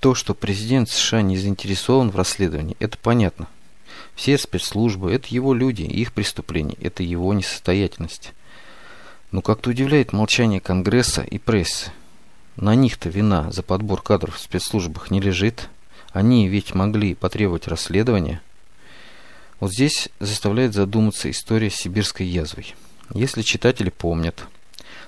То, что президент США не заинтересован в расследовании, это понятно. Все спецслужбы – это его люди, их преступления – это его несостоятельность. Но как-то удивляет молчание Конгресса и прессы. На них-то вина за подбор кадров в спецслужбах не лежит. Они ведь могли потребовать расследования. Вот здесь заставляет задуматься история с сибирской язвой. Если читатели помнят,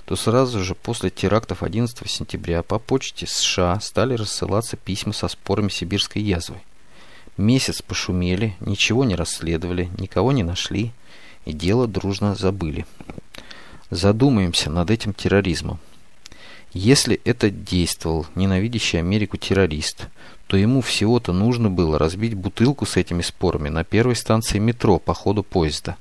то сразу же после терактов 11 сентября по почте США стали рассылаться письма со спорами сибирской язвой. Месяц пошумели, ничего не расследовали, никого не нашли, и дело дружно забыли. Задумаемся над этим терроризмом. Если это действовал ненавидящий Америку террорист, то ему всего-то нужно было разбить бутылку с этими спорами на первой станции метро по ходу поезда.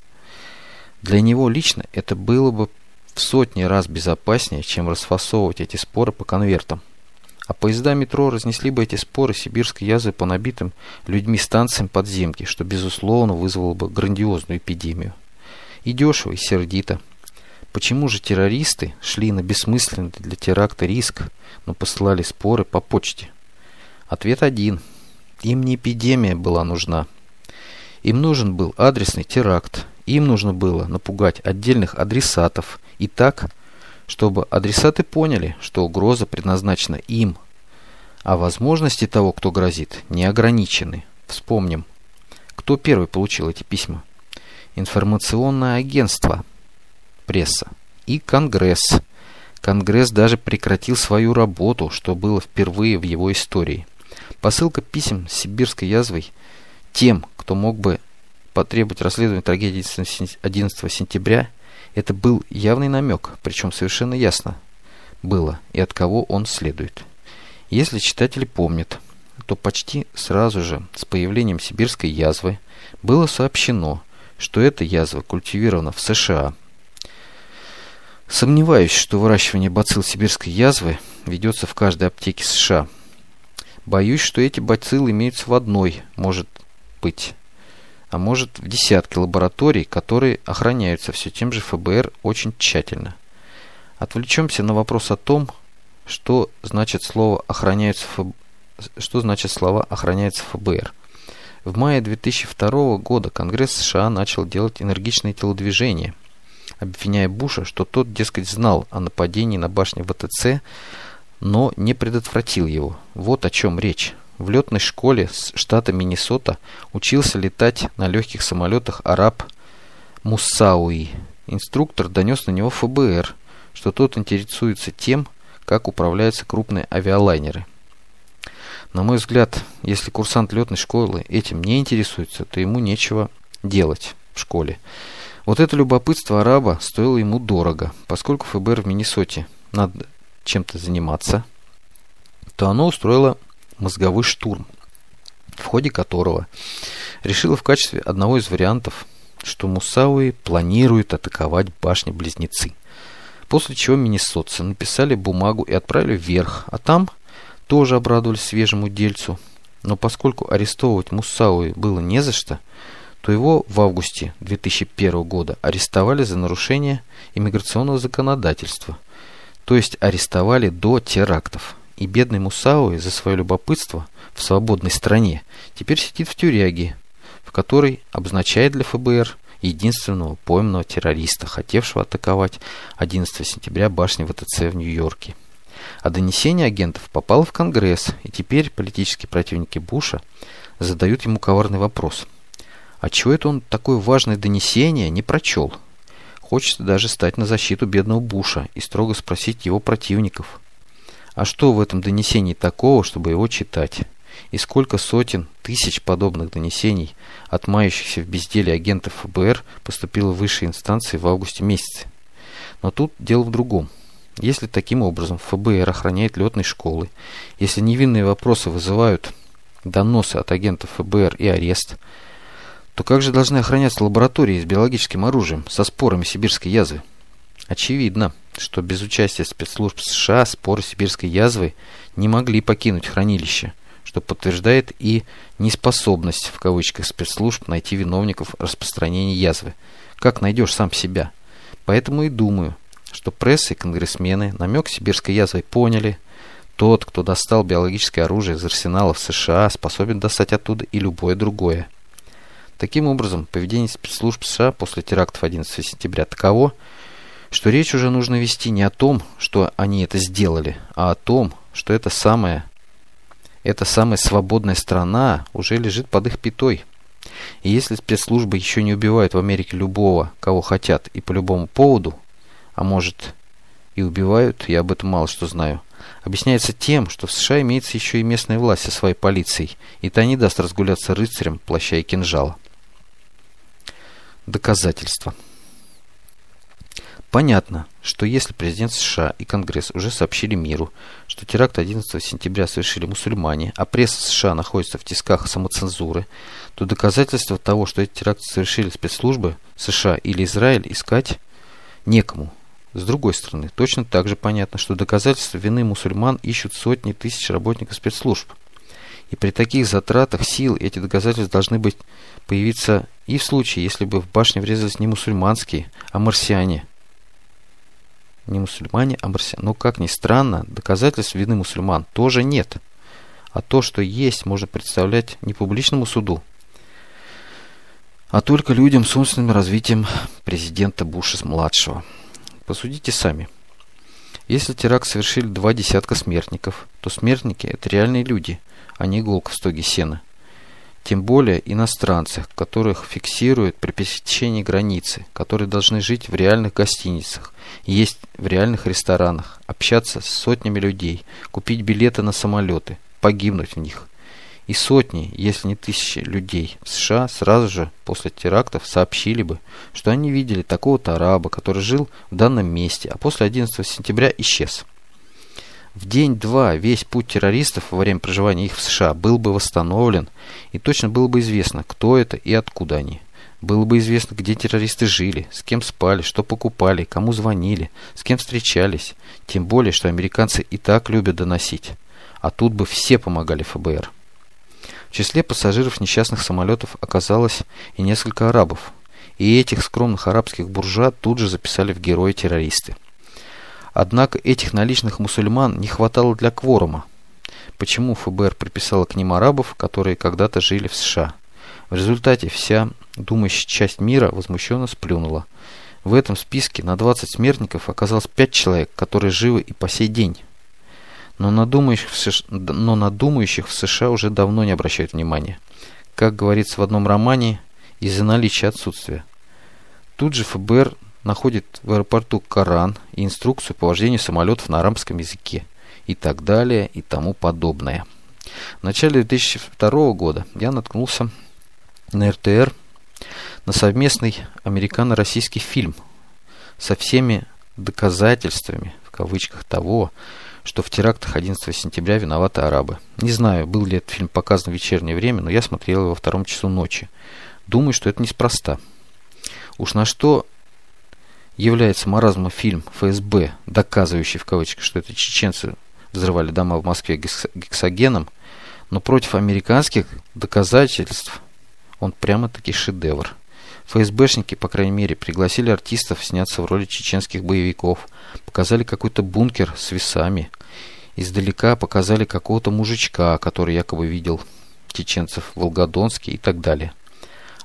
Для него лично это было бы в сотни раз безопаснее, чем расфасовывать эти споры по конвертам. А поезда метро разнесли бы эти споры сибирской язвы по набитым людьми станциям подземки, что, безусловно, вызвало бы грандиозную эпидемию. И дешево, и сердито. Почему же террористы шли на бессмысленный для теракта риск, но посылали споры по почте? Ответ один. Им не эпидемия была нужна. Им нужен был адресный теракт. Им нужно было напугать отдельных адресатов и так, чтобы адресаты поняли, что угроза предназначена им, а возможности того, кто грозит, не ограничены. Вспомним, кто первый получил эти письма. Информационное агентство, пресса и Конгресс. Конгресс даже прекратил свою работу, что было впервые в его истории – Посылка писем с сибирской язвой тем, кто мог бы потребовать расследования трагедии 11 сентября, это был явный намек, причем совершенно ясно было, и от кого он следует. Если читатели помнят, то почти сразу же с появлением сибирской язвы было сообщено, что эта язва культивирована в США. Сомневаюсь, что выращивание бацилл сибирской язвы ведется в каждой аптеке США – Боюсь, что эти бациллы имеются в одной, может быть, а может в десятке лабораторий, которые охраняются все тем же ФБР очень тщательно. Отвлечемся на вопрос о том, что значит слово охраняются ФБ... что значит слова охраняются ФБР. В мае 2002 года Конгресс США начал делать энергичные телодвижения, обвиняя Буша, что тот, дескать, знал о нападении на башню ВТЦ, но не предотвратил его. Вот о чем речь. В летной школе штата Миннесота учился летать на легких самолетах араб Муссауи. Инструктор донес на него ФБР, что тот интересуется тем, как управляются крупные авиалайнеры. На мой взгляд, если курсант летной школы этим не интересуется, то ему нечего делать в школе. Вот это любопытство араба стоило ему дорого, поскольку ФБР в Миннесоте над чем-то заниматься, то оно устроило мозговой штурм, в ходе которого решило в качестве одного из вариантов, что Мусауи планирует атаковать башни-близнецы. После чего миннесотцы написали бумагу и отправили вверх, а там тоже обрадовались свежему дельцу. Но поскольку арестовывать Мусауи было не за что, то его в августе 2001 года арестовали за нарушение иммиграционного законодательства, то есть арестовали до терактов. И бедный Мусауи за свое любопытство в свободной стране теперь сидит в тюряге, в которой обозначает для ФБР единственного пойманного террориста, хотевшего атаковать 11 сентября башни ВТЦ в Нью-Йорке. А донесение агентов попало в Конгресс, и теперь политические противники Буша задают ему коварный вопрос. А чего это он такое важное донесение не прочел? Хочется даже стать на защиту бедного Буша и строго спросить его противников. А что в этом донесении такого, чтобы его читать? И сколько сотен, тысяч подобных донесений от в безделии агентов ФБР поступило в высшие инстанции в августе месяце? Но тут дело в другом. Если таким образом ФБР охраняет летные школы, если невинные вопросы вызывают доносы от агентов ФБР и арест – то как же должны охраняться лаборатории с биологическим оружием, со спорами сибирской язвы? Очевидно, что без участия спецслужб США споры сибирской язвы не могли покинуть хранилище, что подтверждает и неспособность, в кавычках, спецслужб найти виновников распространения язвы. Как найдешь сам себя? Поэтому и думаю, что пресса и конгрессмены намек сибирской язвой поняли, Тот, кто достал биологическое оружие из арсеналов США, способен достать оттуда и любое другое. Таким образом, поведение спецслужб США после терактов 11 сентября таково, что речь уже нужно вести не о том, что они это сделали, а о том, что это самая, эта самая свободная страна уже лежит под их пятой. И если спецслужбы еще не убивают в Америке любого, кого хотят и по любому поводу, а может и убивают, я об этом мало что знаю, объясняется тем, что в США имеется еще и местная власть со своей полицией, и та не даст разгуляться рыцарям плаща и кинжала. Доказательства. Понятно, что если президент США и Конгресс уже сообщили миру, что теракт 11 сентября совершили мусульмане, а пресса США находится в тисках самоцензуры, то доказательства того, что эти теракты совершили спецслужбы США или Израиль, искать некому. С другой стороны, точно так же понятно, что доказательства вины мусульман ищут сотни тысяч работников спецслужб. И при таких затратах сил эти доказательства должны быть появиться и в случае, если бы в башне врезались не мусульманские, а марсиане. Не мусульмане, а марсиане. Но, как ни странно, доказательств вины мусульман тоже нет. А то, что есть, можно представлять не публичному суду, а только людям с умственным развитием президента Буша-младшего. Посудите сами. Если теракт совершили два десятка смертников, то смертники – это реальные люди, а не иголка в стоге сена. Тем более иностранцах, которых фиксируют при пересечении границы, которые должны жить в реальных гостиницах, есть в реальных ресторанах, общаться с сотнями людей, купить билеты на самолеты, погибнуть в них. И сотни, если не тысячи людей в США сразу же после терактов сообщили бы, что они видели такого-то араба, который жил в данном месте, а после 11 сентября исчез. В день-два весь путь террористов во время проживания их в США был бы восстановлен, и точно было бы известно, кто это и откуда они. Было бы известно, где террористы жили, с кем спали, что покупали, кому звонили, с кем встречались. Тем более, что американцы и так любят доносить. А тут бы все помогали ФБР. В числе пассажиров несчастных самолетов оказалось и несколько арабов. И этих скромных арабских буржуа тут же записали в герои-террористы. Однако этих наличных мусульман не хватало для кворума. Почему ФБР приписало к ним арабов, которые когда-то жили в США? В результате вся думающая часть мира возмущенно сплюнула. В этом списке на 20 смертников оказалось 5 человек, которые живы и по сей день. Но на в США, но на думающих в США уже давно не обращают внимания. Как говорится в одном романе, из-за наличия отсутствия. Тут же ФБР находит в аэропорту Коран и инструкцию по вождению самолетов на арабском языке и так далее и тому подобное. В начале 2002 года я наткнулся на РТР на совместный американо-российский фильм со всеми доказательствами, в кавычках, того, что в терактах 11 сентября виноваты арабы. Не знаю, был ли этот фильм показан в вечернее время, но я смотрел его во втором часу ночи. Думаю, что это неспроста. Уж на что является маразма фильм ФСБ, доказывающий в кавычках, что это чеченцы взрывали дома в Москве гексогеном, но против американских доказательств он прямо-таки шедевр. ФСБшники, по крайней мере, пригласили артистов сняться в роли чеченских боевиков, показали какой-то бункер с весами, издалека показали какого-то мужичка, который якобы видел чеченцев в Волгодонске и так далее.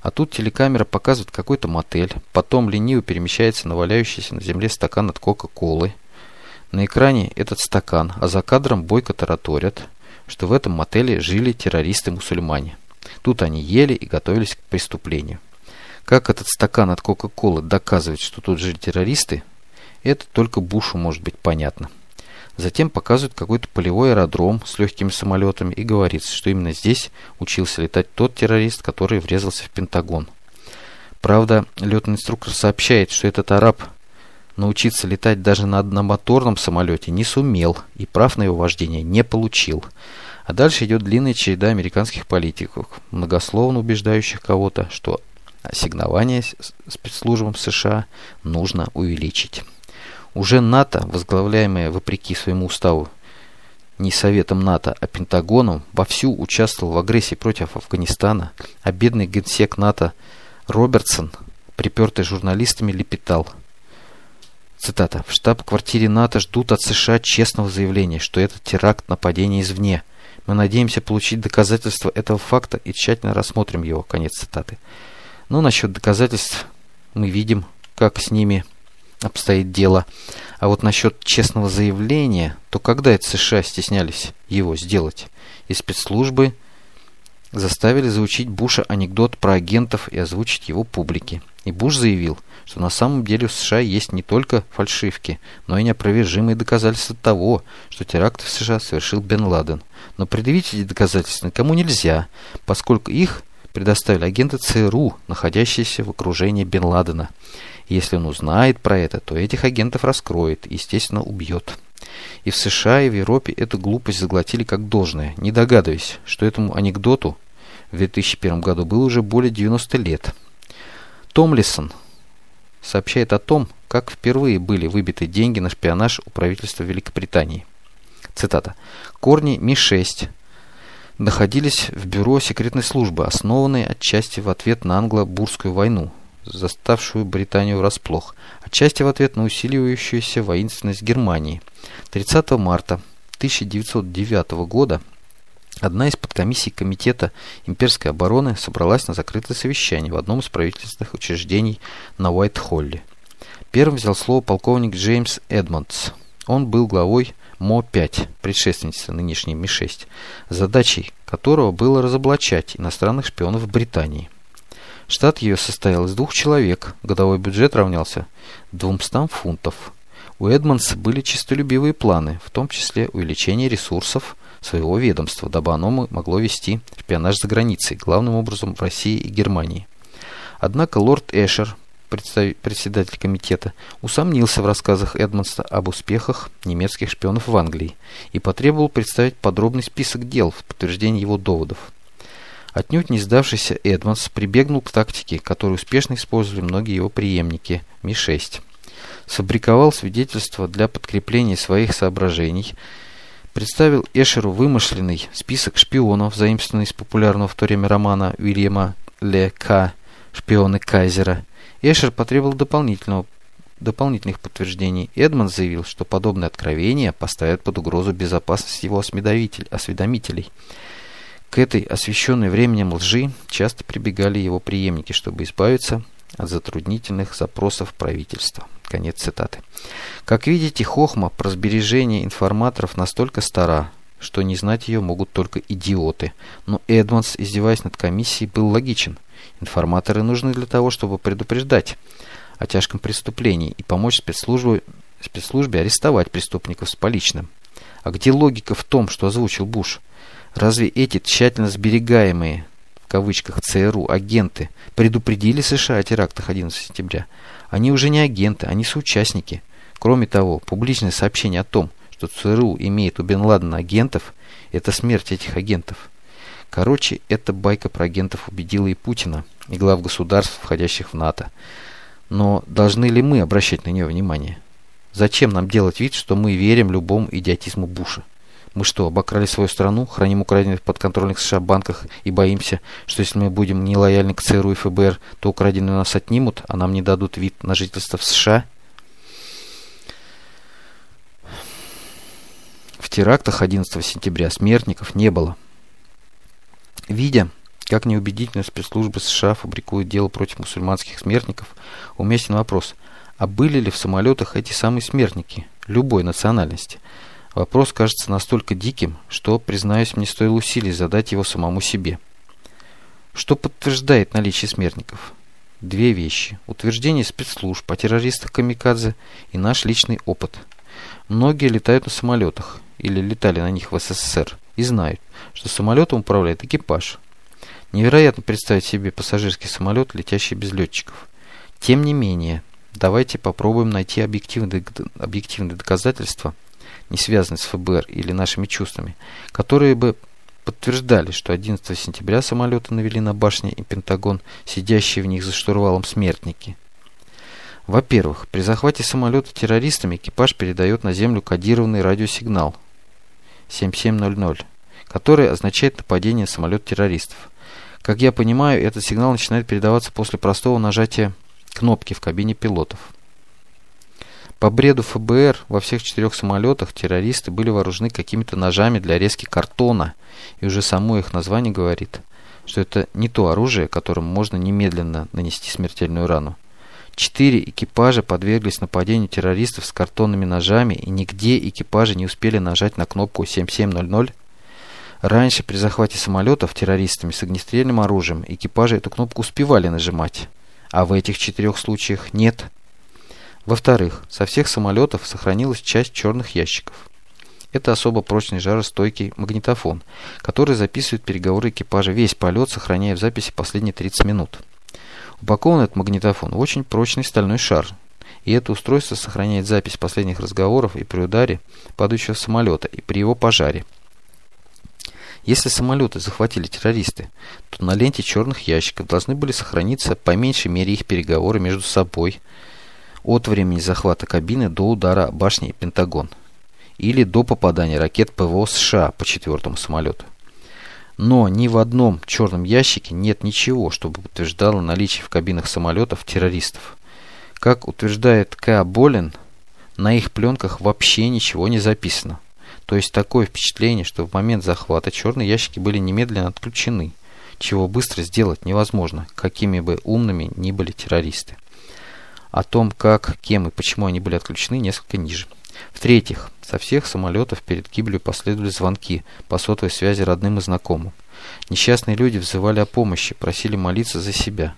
А тут телекамера показывает какой-то мотель, потом лениво перемещается на валяющийся на земле стакан от Кока-Колы. На экране этот стакан, а за кадром бойко тараторят, что в этом мотеле жили террористы-мусульмане. Тут они ели и готовились к преступлению. Как этот стакан от Кока-Колы доказывает, что тут жили террористы, это только Бушу может быть понятно. Затем показывают какой-то полевой аэродром с легкими самолетами и говорится, что именно здесь учился летать тот террорист, который врезался в Пентагон. Правда, летный инструктор сообщает, что этот араб научиться летать даже на одномоторном самолете не сумел и прав на его вождение не получил. А дальше идет длинная череда американских политиков, многословно убеждающих кого-то, что ассигнование спецслужбам США нужно увеличить. Уже НАТО, возглавляемое вопреки своему уставу не Советом НАТО, а Пентагоном, вовсю участвовал в агрессии против Афганистана, а бедный генсек НАТО Робертсон, припертый журналистами, лепетал. Цитата. «В штаб-квартире НАТО ждут от США честного заявления, что это теракт нападение извне. Мы надеемся получить доказательства этого факта и тщательно рассмотрим его». Конец цитаты. Ну, насчет доказательств мы видим, как с ними обстоит дело. А вот насчет честного заявления, то когда это США стеснялись его сделать? И спецслужбы заставили заучить Буша анекдот про агентов и озвучить его публике. И Буш заявил – что на самом деле в США есть не только фальшивки, но и неопровержимые доказательства того, что теракт в США совершил Бен Ладен. Но предъявить эти доказательства никому нельзя, поскольку их предоставили агенты ЦРУ, находящиеся в окружении Бен Ладена. Если он узнает про это, то этих агентов раскроет естественно, убьет. И в США, и в Европе эту глупость заглотили как должное, не догадываясь, что этому анекдоту в 2001 году было уже более 90 лет. Томлисон, сообщает о том, как впервые были выбиты деньги на шпионаж у правительства Великобритании. Цитата. «Корни Ми-6 находились в бюро секретной службы, основанной отчасти в ответ на англо-бурскую войну, заставшую Британию врасплох, отчасти в ответ на усиливающуюся воинственность Германии. 30 марта 1909 года Одна из подкомиссий Комитета имперской обороны собралась на закрытое совещание в одном из правительственных учреждений на Уайт-Холле. Первым взял слово полковник Джеймс Эдмондс. Он был главой МО-5, предшественницы нынешней Ми-6, задачей которого было разоблачать иностранных шпионов в Британии. Штат ее состоял из двух человек, годовой бюджет равнялся 200 фунтов. У Эдмондса были чистолюбивые планы, в том числе увеличение ресурсов, своего ведомства, дабы оно могло вести шпионаж за границей, главным образом в России и Германии. Однако лорд Эшер, председатель комитета, усомнился в рассказах Эдмонста об успехах немецких шпионов в Англии и потребовал представить подробный список дел в подтверждение его доводов. Отнюдь не сдавшийся Эдмонс прибегнул к тактике, которую успешно использовали многие его преемники Ми-6. Сфабриковал свидетельства для подкрепления своих соображений – представил Эшеру вымышленный список шпионов, заимствованный из популярного в то время романа Уильяма Ле К. «Шпионы Кайзера». Эшер потребовал дополнительного дополнительных подтверждений. Эдмонд заявил, что подобные откровения поставят под угрозу безопасность его осведомителей. К этой освещенной временем лжи часто прибегали его преемники, чтобы избавиться от затруднительных запросов правительства. Конец цитаты. Как видите, хохма про сбережение информаторов настолько стара, что не знать ее могут только идиоты. Но Эдмонс, издеваясь над комиссией, был логичен. Информаторы нужны для того, чтобы предупреждать о тяжком преступлении и помочь спецслужбе, спецслужбе арестовать преступников с поличным. А где логика в том, что озвучил Буш? Разве эти тщательно сберегаемые кавычках ЦРУ агенты предупредили США о терактах 11 сентября. Они уже не агенты, они соучастники. Кроме того, публичное сообщение о том, что ЦРУ имеет у Бен Ладена агентов, это смерть этих агентов. Короче, эта байка про агентов убедила и Путина, и глав государств, входящих в НАТО. Но должны ли мы обращать на нее внимание? Зачем нам делать вид, что мы верим любому идиотизму Буша? Мы что, обокрали свою страну, храним украденных в подконтрольных США банках и боимся, что если мы будем нелояльны к ЦРУ и ФБР, то украденные нас отнимут, а нам не дадут вид на жительство в США? В терактах 11 сентября смертников не было. Видя, как неубедительно спецслужбы США фабрикуют дело против мусульманских смертников, уместен вопрос, а были ли в самолетах эти самые смертники, любой национальности – Вопрос кажется настолько диким, что, признаюсь, мне стоило усилий задать его самому себе. Что подтверждает наличие смертников? Две вещи. Утверждение спецслужб о террористах Камикадзе и наш личный опыт. Многие летают на самолетах или летали на них в СССР и знают, что самолетом управляет экипаж. Невероятно представить себе пассажирский самолет, летящий без летчиков. Тем не менее, давайте попробуем найти объективные, объективные доказательства – не связанные с ФБР или нашими чувствами, которые бы подтверждали, что 11 сентября самолеты навели на башни и Пентагон, сидящие в них за штурвалом смертники. Во-первых, при захвате самолета террористами экипаж передает на Землю кодированный радиосигнал 7700, который означает нападение на самолет террористов. Как я понимаю, этот сигнал начинает передаваться после простого нажатия кнопки в кабине пилотов. По бреду ФБР во всех четырех самолетах террористы были вооружены какими-то ножами для резки картона, и уже само их название говорит, что это не то оружие, которым можно немедленно нанести смертельную рану. Четыре экипажа подверглись нападению террористов с картонными ножами, и нигде экипажи не успели нажать на кнопку 7700. Раньше при захвате самолетов террористами с огнестрельным оружием экипажи эту кнопку успевали нажимать, а в этих четырех случаях нет. Во-вторых, со всех самолетов сохранилась часть черных ящиков. Это особо прочный жаростойкий магнитофон, который записывает переговоры экипажа весь полет, сохраняя в записи последние 30 минут. Упакован этот магнитофон в очень прочный стальной шар, и это устройство сохраняет запись последних разговоров и при ударе падающего самолета, и при его пожаре. Если самолеты захватили террористы, то на ленте черных ящиков должны были сохраниться по меньшей мере их переговоры между собой – от времени захвата кабины до удара башни Пентагон или до попадания ракет ПВО США по четвертому самолету. Но ни в одном черном ящике нет ничего, чтобы утверждало наличие в кабинах самолетов террористов. Как утверждает К. Болин, на их пленках вообще ничего не записано. То есть такое впечатление, что в момент захвата черные ящики были немедленно отключены, чего быстро сделать невозможно, какими бы умными ни были террористы о том, как, кем и почему они были отключены, несколько ниже. В-третьих, со всех самолетов перед гибелью последовали звонки по сотовой связи родным и знакомым. Несчастные люди взывали о помощи, просили молиться за себя.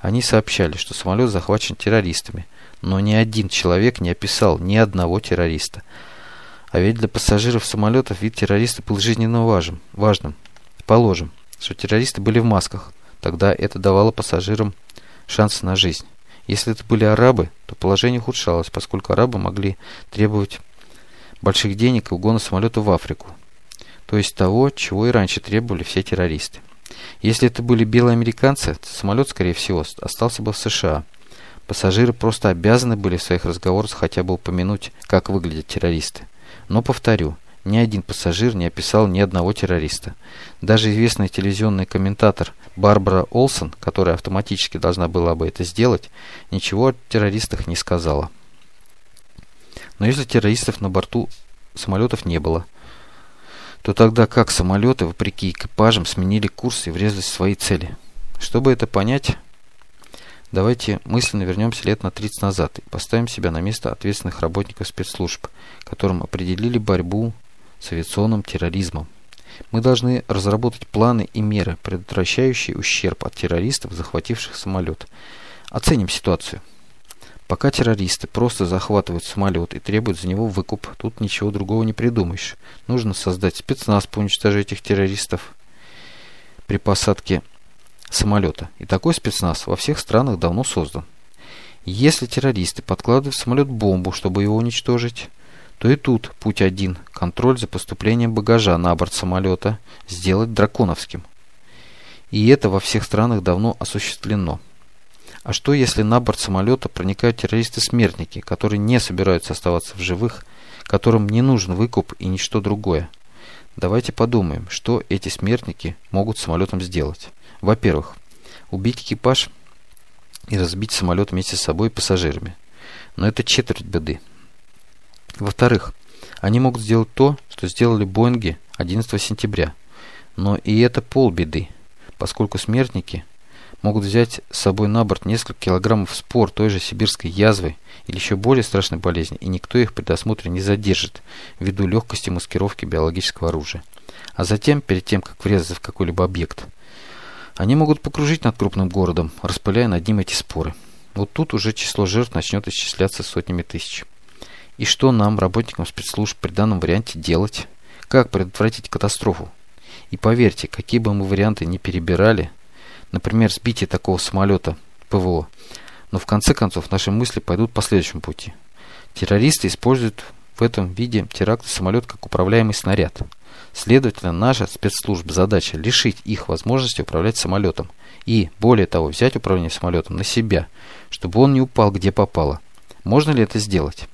Они сообщали, что самолет захвачен террористами, но ни один человек не описал ни одного террориста. А ведь для пассажиров самолетов вид террориста был жизненно важен, важным. Положим, что террористы были в масках, тогда это давало пассажирам шанс на жизнь. Если это были арабы, то положение ухудшалось, поскольку арабы могли требовать больших денег и угона самолета в Африку. То есть того, чего и раньше требовали все террористы. Если это были белые американцы, то самолет, скорее всего, остался бы в США. Пассажиры просто обязаны были в своих разговорах хотя бы упомянуть, как выглядят террористы. Но, повторю, ни один пассажир не описал ни одного террориста. Даже известный телевизионный комментатор Барбара Олсон, которая автоматически должна была бы это сделать, ничего о террористах не сказала. Но если террористов на борту самолетов не было, то тогда как самолеты, вопреки экипажам, сменили курс и врезались в свои цели? Чтобы это понять, давайте мысленно вернемся лет на 30 назад и поставим себя на место ответственных работников спецслужб, которым определили борьбу с авиационным терроризмом. Мы должны разработать планы и меры, предотвращающие ущерб от террористов, захвативших самолет. Оценим ситуацию. Пока террористы просто захватывают самолет и требуют за него выкуп, тут ничего другого не придумаешь. Нужно создать спецназ по уничтожению этих террористов при посадке самолета. И такой спецназ во всех странах давно создан. Если террористы подкладывают в самолет бомбу, чтобы его уничтожить, то и тут путь один – контроль за поступлением багажа на борт самолета сделать драконовским. И это во всех странах давно осуществлено. А что если на борт самолета проникают террористы-смертники, которые не собираются оставаться в живых, которым не нужен выкуп и ничто другое? Давайте подумаем, что эти смертники могут самолетом сделать. Во-первых, убить экипаж и разбить самолет вместе с собой и пассажирами. Но это четверть беды. Во-вторых, они могут сделать то, что сделали Боинги 11 сентября. Но и это полбеды, поскольку смертники могут взять с собой на борт несколько килограммов спор той же сибирской язвы или еще более страшной болезни, и никто их при досмотре не задержит ввиду легкости маскировки биологического оружия. А затем, перед тем, как врезаться в какой-либо объект, они могут покружить над крупным городом, распыляя над ним эти споры. Вот тут уже число жертв начнет исчисляться сотнями тысяч. И что нам, работникам спецслужб, при данном варианте делать? Как предотвратить катастрофу? И поверьте, какие бы мы варианты ни перебирали, например, сбитие такого самолета ПВО, но в конце концов наши мысли пойдут по следующему пути. Террористы используют в этом виде теракта самолет как управляемый снаряд. Следовательно, наша спецслужба задача лишить их возможности управлять самолетом и, более того, взять управление самолетом на себя, чтобы он не упал где попало. Можно ли это сделать?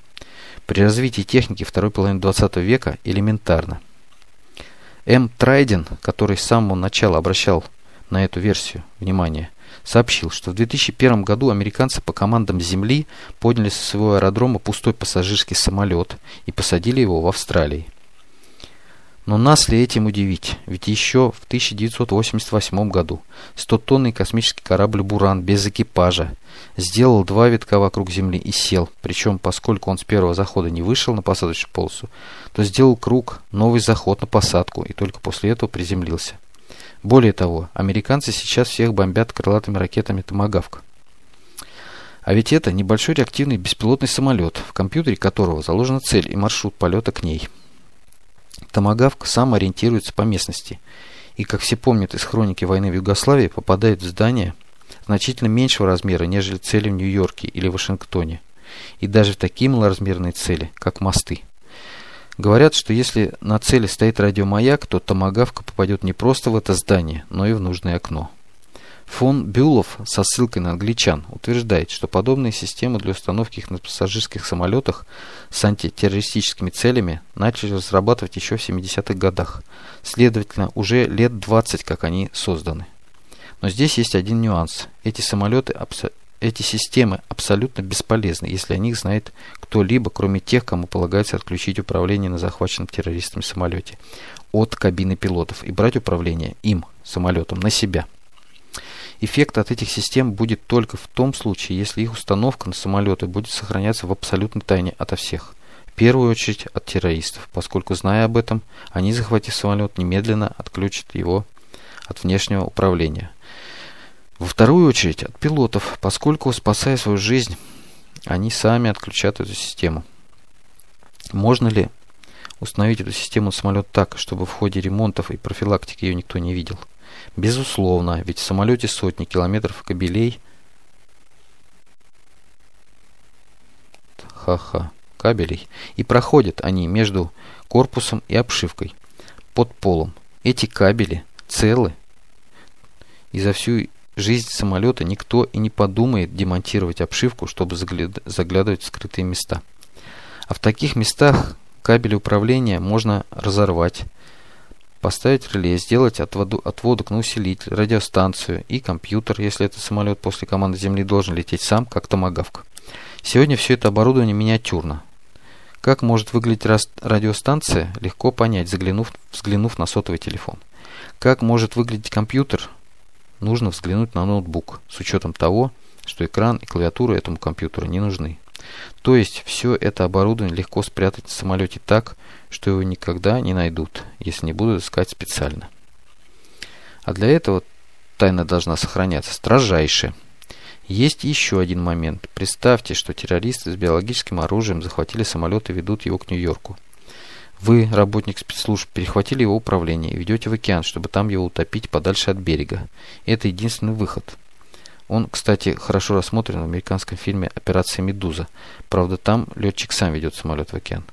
При развитии техники второй половины 20 века элементарно. М. Трайден, который с самого начала обращал на эту версию внимание, сообщил, что в 2001 году американцы по командам Земли подняли со своего аэродрома пустой пассажирский самолет и посадили его в Австралии. Но нас ли этим удивить? Ведь еще в 1988 году 100-тонный космический корабль «Буран» без экипажа сделал два витка вокруг Земли и сел. Причем, поскольку он с первого захода не вышел на посадочную полосу, то сделал круг, новый заход на посадку и только после этого приземлился. Более того, американцы сейчас всех бомбят крылатыми ракетами «Томагавк». А ведь это небольшой реактивный беспилотный самолет, в компьютере которого заложена цель и маршрут полета к ней – Томагавк сам ориентируется по местности и, как все помнят из хроники войны в Югославии, попадает в здание значительно меньшего размера, нежели цели в Нью-Йорке или Вашингтоне, и даже в такие малоразмерные цели, как мосты. Говорят, что если на цели стоит радиомаяк, то томагавка попадет не просто в это здание, но и в нужное окно. Фон Бюлов со ссылкой на англичан утверждает, что подобные системы для установки их на пассажирских самолетах с антитеррористическими целями начали разрабатывать еще в 70-х годах. Следовательно, уже лет 20, как они созданы. Но здесь есть один нюанс. Эти самолеты, эти системы абсолютно бесполезны, если о них знает кто-либо, кроме тех, кому полагается отключить управление на захваченном террористами самолете от кабины пилотов и брать управление им, самолетом, на себя. Эффект от этих систем будет только в том случае, если их установка на самолеты будет сохраняться в абсолютной тайне ото всех. В первую очередь от террористов, поскольку, зная об этом, они, захватив самолет, немедленно отключат его от внешнего управления. Во вторую очередь от пилотов, поскольку, спасая свою жизнь, они сами отключат эту систему. Можно ли установить эту систему на самолет так, чтобы в ходе ремонтов и профилактики ее никто не видел? Безусловно, ведь в самолете сотни километров кабелей. Ха-ха, кабелей. И проходят они между корпусом и обшивкой, под полом. Эти кабели целы. И за всю жизнь самолета никто и не подумает демонтировать обшивку, чтобы заглядывать в скрытые места. А в таких местах кабели управления можно разорвать, поставить реле, сделать отводу, отводок на усилитель, радиостанцию и компьютер, если это самолет после команды Земли должен лететь сам, как томагавк. Сегодня все это оборудование миниатюрно. Как может выглядеть радиостанция, легко понять, заглянув, взглянув на сотовый телефон. Как может выглядеть компьютер, нужно взглянуть на ноутбук, с учетом того, что экран и клавиатура этому компьютеру не нужны. То есть все это оборудование легко спрятать в самолете так, что его никогда не найдут, если не будут искать специально. А для этого тайна должна сохраняться строжайше. Есть еще один момент. Представьте, что террористы с биологическим оружием захватили самолет и ведут его к Нью-Йорку. Вы, работник спецслужб, перехватили его управление и ведете в океан, чтобы там его утопить подальше от берега. Это единственный выход. Он, кстати, хорошо рассмотрен в американском фильме «Операция Медуза». Правда, там летчик сам ведет самолет в океан.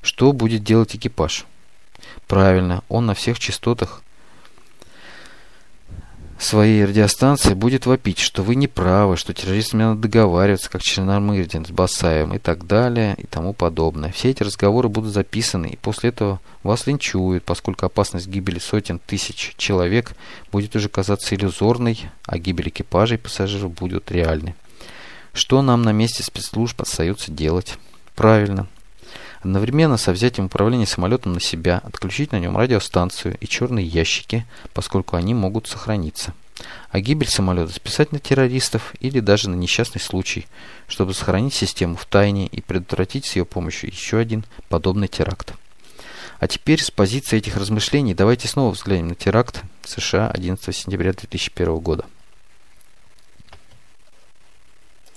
Что будет делать экипаж? Правильно, он на всех частотах своей радиостанции будет вопить, что вы не правы, что террористами надо договариваться, как Черномырдин с Басаевым и так далее и тому подобное. Все эти разговоры будут записаны, и после этого вас линчуют, поскольку опасность гибели сотен тысяч человек будет уже казаться иллюзорной, а гибель экипажей и пассажиров будет реальной. Что нам на месте спецслужб остается делать? Правильно, Одновременно со взятием управления самолетом на себя, отключить на нем радиостанцию и черные ящики, поскольку они могут сохраниться. А гибель самолета списать на террористов или даже на несчастный случай, чтобы сохранить систему в тайне и предотвратить с ее помощью еще один подобный теракт. А теперь с позиции этих размышлений давайте снова взглянем на теракт США 11 сентября 2001 года.